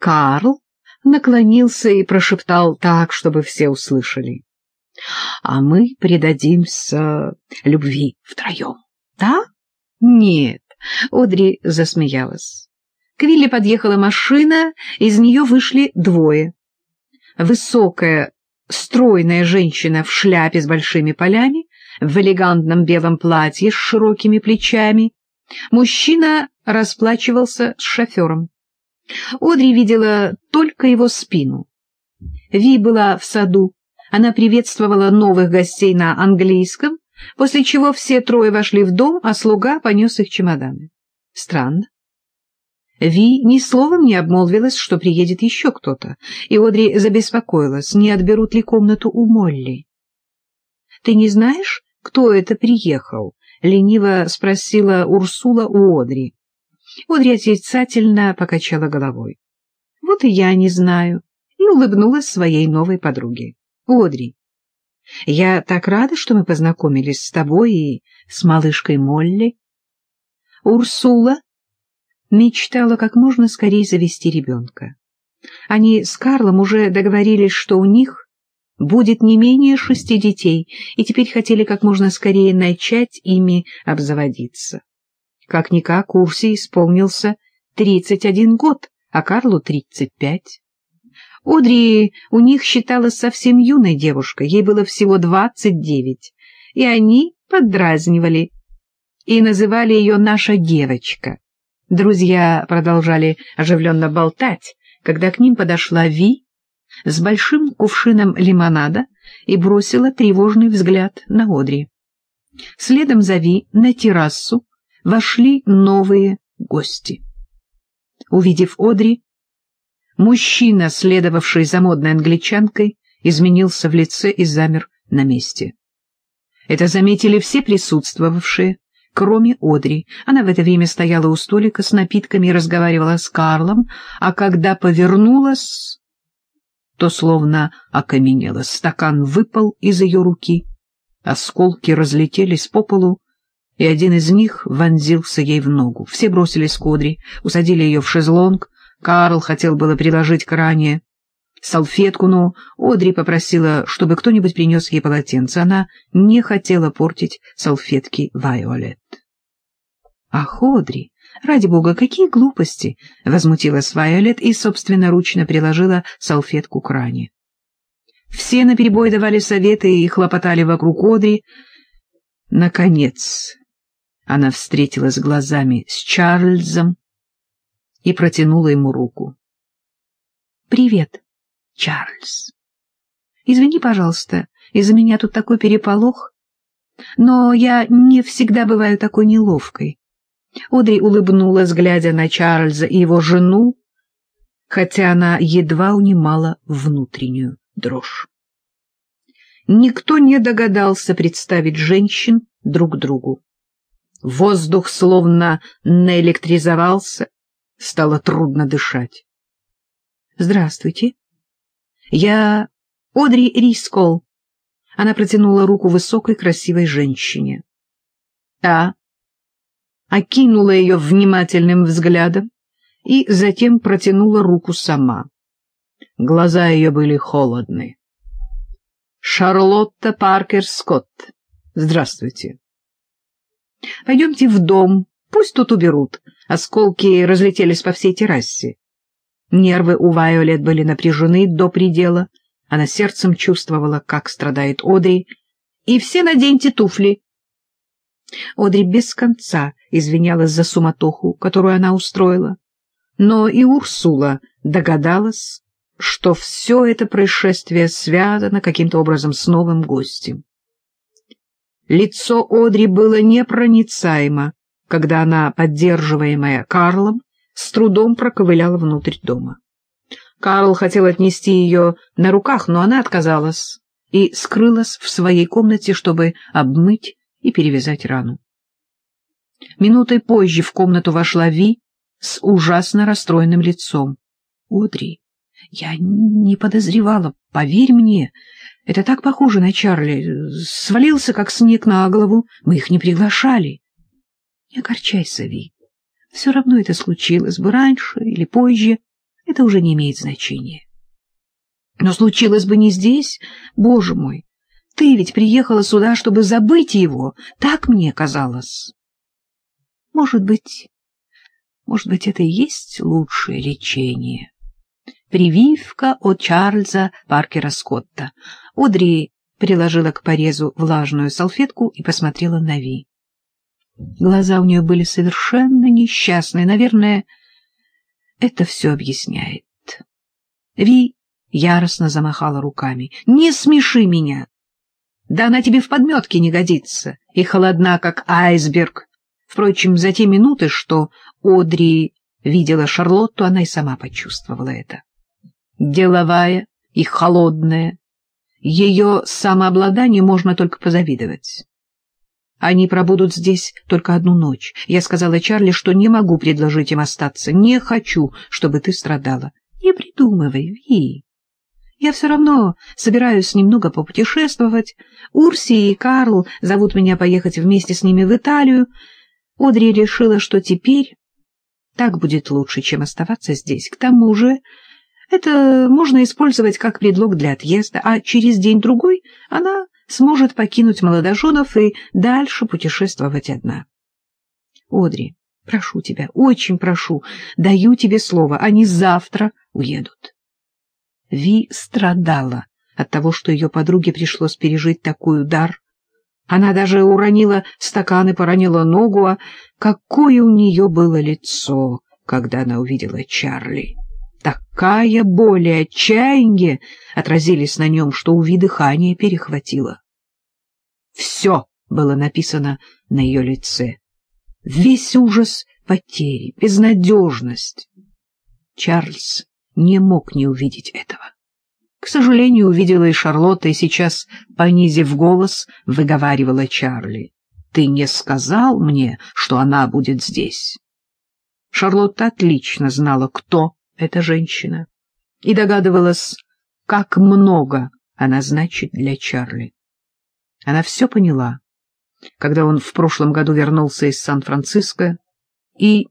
Карл наклонился и прошептал так, чтобы все услышали. — А мы предадимся любви втроем, да? — Нет, — Одри засмеялась. К Вилле подъехала машина, из нее вышли двое. Высокая, стройная женщина в шляпе с большими полями, в элегантном белом платье с широкими плечами. Мужчина расплачивался с шофером. Одри видела только его спину. Ви была в саду. Она приветствовала новых гостей на английском, после чего все трое вошли в дом, а слуга понес их чемоданы. Странно. Ви ни словом не обмолвилась, что приедет еще кто-то, и Одри забеспокоилась, не отберут ли комнату у Молли. — Ты не знаешь, кто это приехал? — лениво спросила Урсула у Одри. Одри отрицательно покачала головой. — Вот и я не знаю, и улыбнулась своей новой подруге. — Одри, я так рада, что мы познакомились с тобой и с малышкой Молли. Урсула мечтала как можно скорее завести ребенка. Они с Карлом уже договорились, что у них будет не менее шести детей, и теперь хотели как можно скорее начать ими обзаводиться. Как-никак Урсе исполнился 31 год, а Карлу 35. Одри у них считалась совсем юной девушкой, ей было всего 29, и они поддразнивали и называли ее «наша девочка». Друзья продолжали оживленно болтать, когда к ним подошла Ви с большим кувшином лимонада и бросила тревожный взгляд на Одри. Следом за Ви на террасу вошли новые гости. Увидев Одри, мужчина, следовавший за модной англичанкой, изменился в лице и замер на месте. Это заметили все присутствовавшие, кроме Одри. Она в это время стояла у столика с напитками и разговаривала с Карлом, а когда повернулась, то словно окаменела. Стакан выпал из ее руки, осколки разлетелись по полу, и один из них вонзился ей в ногу. Все бросились к Одри, усадили ее в шезлонг. Карл хотел было приложить к ране салфетку, но Одри попросила, чтобы кто-нибудь принес ей полотенце. Она не хотела портить салфетки Вайолет. — Ах, Одри, ради бога, какие глупости! — возмутилась Вайолет и собственноручно приложила салфетку к ране. Все наперебой давали советы и хлопотали вокруг Одри. Наконец она встретилась глазами с Чарльзом и протянула ему руку. — Привет, Чарльз. Извини, пожалуйста, из-за меня тут такой переполох, но я не всегда бываю такой неловкой. Одри улыбнулась, глядя на Чарльза и его жену, хотя она едва унимала внутреннюю дрожь. Никто не догадался представить женщин друг другу. Воздух словно наэлектризовался, стало трудно дышать. — Здравствуйте. Я Одри Рискол. Она протянула руку высокой красивой женщине. Та окинула ее внимательным взглядом и затем протянула руку сама. Глаза ее были холодны. Шарлотта Паркер Скотт. Здравствуйте. Пойдемте в дом, пусть тут уберут. Осколки разлетелись по всей террасе. Нервы у Вайолет были напряжены до предела. Она сердцем чувствовала, как страдает Одри. «И все наденьте туфли!» Одри без конца извинялась за суматоху, которую она устроила. Но и Урсула догадалась, что все это происшествие связано каким-то образом с новым гостем. Лицо Одри было непроницаемо, когда она, поддерживаемая Карлом, с трудом проковыляла внутрь дома. Карл хотел отнести ее на руках, но она отказалась и скрылась в своей комнате, чтобы обмыть и перевязать рану. Минутой позже в комнату вошла Ви с ужасно расстроенным лицом. — Одри, я не подозревала, поверь мне, это так похоже на Чарли. Свалился, как снег на голову, мы их не приглашали. Не огорчайся, Ви. Все равно это случилось бы раньше или позже. это уже не имеет значения. Но случилось бы не здесь, боже мой. Ты ведь приехала сюда, чтобы забыть его, так мне казалось. Может быть, может быть, это и есть лучшее лечение. Прививка от Чарльза Паркера Скотта. Одри приложила к порезу влажную салфетку и посмотрела на Ви. Глаза у нее были совершенно несчастные. Наверное, это все объясняет. Ви яростно замахала руками. «Не смеши меня! Да она тебе в подметке не годится и холодна, как айсберг. Впрочем, за те минуты, что Одри видела Шарлотту, она и сама почувствовала это. Деловая и холодная. Ее самообладанию можно только позавидовать. Они пробудут здесь только одну ночь. Я сказала Чарли, что не могу предложить им остаться. Не хочу, чтобы ты страдала. Не придумывай, Ви. Я все равно собираюсь немного попутешествовать. Урси и Карл зовут меня поехать вместе с ними в Италию. Одри решила, что теперь так будет лучше, чем оставаться здесь. К тому же это можно использовать как предлог для отъезда, а через день-другой она сможет покинуть молодоженов и дальше путешествовать одна. Одри, прошу тебя, очень прошу, даю тебе слово, они завтра уедут. Ви страдала от того, что ее подруге пришлось пережить такой удар. Она даже уронила стакан и поранила ногу, а какое у нее было лицо, когда она увидела Чарли. Такая боль и отчаяние отразились на нем, что у Ви дыхание перехватило. Все было написано на ее лице. Весь ужас потери, безнадежность. Чарльз не мог не увидеть этого. К сожалению, увидела и Шарлотта, и сейчас, понизив голос, выговаривала Чарли. «Ты не сказал мне, что она будет здесь?» Шарлотта отлично знала, кто эта женщина, и догадывалась, как много она значит для Чарли. Она все поняла, когда он в прошлом году вернулся из Сан-Франциско и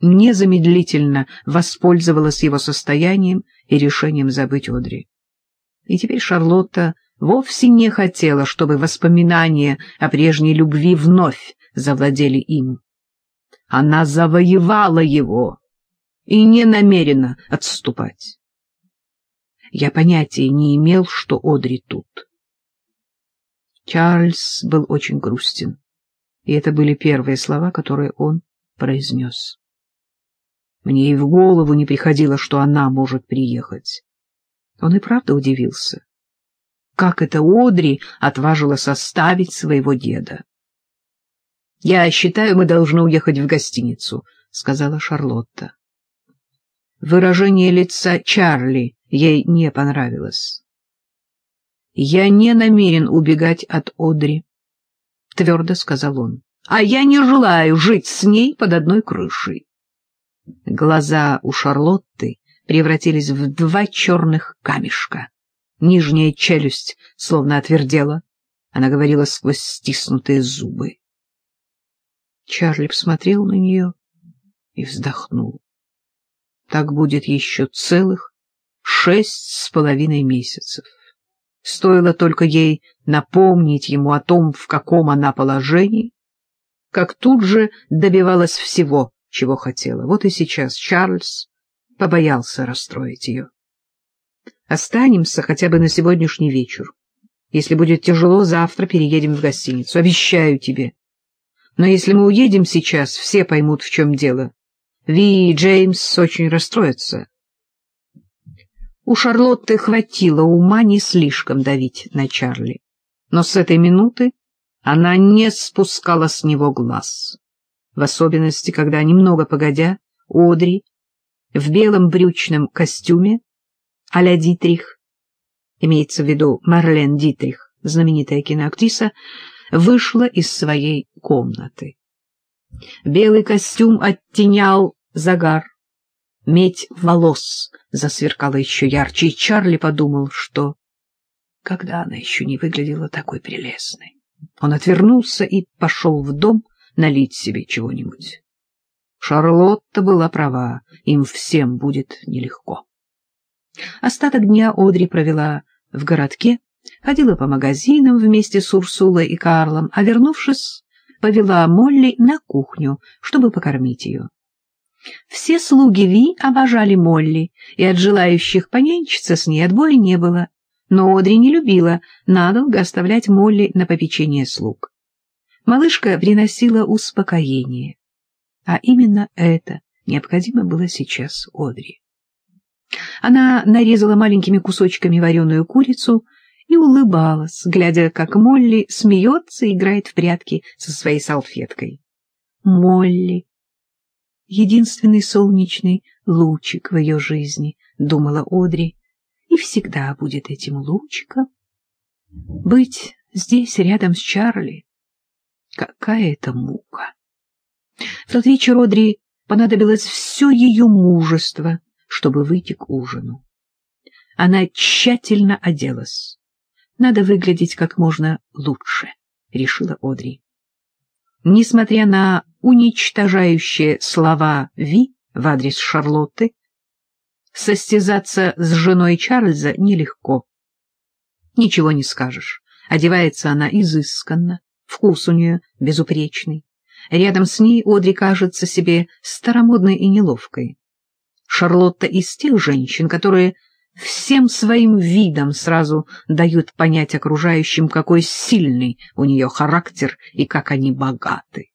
незамедлительно воспользовалась его состоянием и решением забыть Одри. И теперь Шарлотта вовсе не хотела, чтобы воспоминания о прежней любви вновь завладели им. Она завоевала его и не намерена отступать. Я понятия не имел, что Одри тут. Чарльз был очень грустен, и это были первые слова, которые он произнес. Мне и в голову не приходило, что она может приехать. Он и правда удивился. Как это Одри отважилась оставить своего деда? — Я считаю, мы должны уехать в гостиницу, — сказала Шарлотта. Выражение лица Чарли ей не понравилось. — Я не намерен убегать от Одри, — твердо сказал он. — А я не желаю жить с ней под одной крышей. Глаза у Шарлотты превратились в два черных камешка. Нижняя челюсть словно отвердела. Она говорила сквозь стиснутые зубы. Чарли посмотрел на нее и вздохнул. Так будет еще целых шесть с половиной месяцев. Стоило только ей напомнить ему о том, в каком она положении, как тут же добивалась всего, чего хотела. Вот и сейчас Чарльз побоялся расстроить ее. Останемся хотя бы на сегодняшний вечер. Если будет тяжело, завтра переедем в гостиницу. Обещаю тебе. Но если мы уедем сейчас, все поймут, в чем дело. Ви и Джеймс очень расстроятся. У Шарлотты хватило ума не слишком давить на Чарли. Но с этой минуты она не спускала с него глаз в особенности, когда, немного погодя, Одри в белом брючном костюме а-ля Дитрих, имеется в виду Марлен Дитрих, знаменитая киноактриса, вышла из своей комнаты. Белый костюм оттенял загар, медь волос засверкала еще ярче, и Чарли подумал, что когда она еще не выглядела такой прелестной. Он отвернулся и пошел в дом, налить себе чего-нибудь. Шарлотта была права, им всем будет нелегко. Остаток дня Одри провела в городке, ходила по магазинам вместе с Урсулой и Карлом, а, вернувшись, повела Молли на кухню, чтобы покормить ее. Все слуги Ви обожали Молли, и от желающих понянчиться с ней отбоя не было, но Одри не любила надолго оставлять Молли на попечение слуг. Малышка приносила успокоение, а именно это необходимо было сейчас Одри. Она нарезала маленькими кусочками вареную курицу и улыбалась, глядя, как Молли смеется и играет в прятки со своей салфеткой. Молли — единственный солнечный лучик в ее жизни, — думала Одри, — и всегда будет этим лучиком. Быть здесь, рядом с Чарли, какая это мука! В тот вечер Одри понадобилось все ее мужество, чтобы выйти к ужину. Она тщательно оделась. Надо выглядеть как можно лучше, решила Одри. Несмотря на уничтожающие слова Ви в адрес Шарлотты, состязаться с женой Чарльза нелегко. Ничего не скажешь. Одевается она изысканно, вкус у нее безупречный. Рядом с ней Одри кажется себе старомодной и неловкой. Шарлотта из тех женщин, которые всем своим видом сразу дают понять окружающим, какой сильный у нее характер и как они богаты.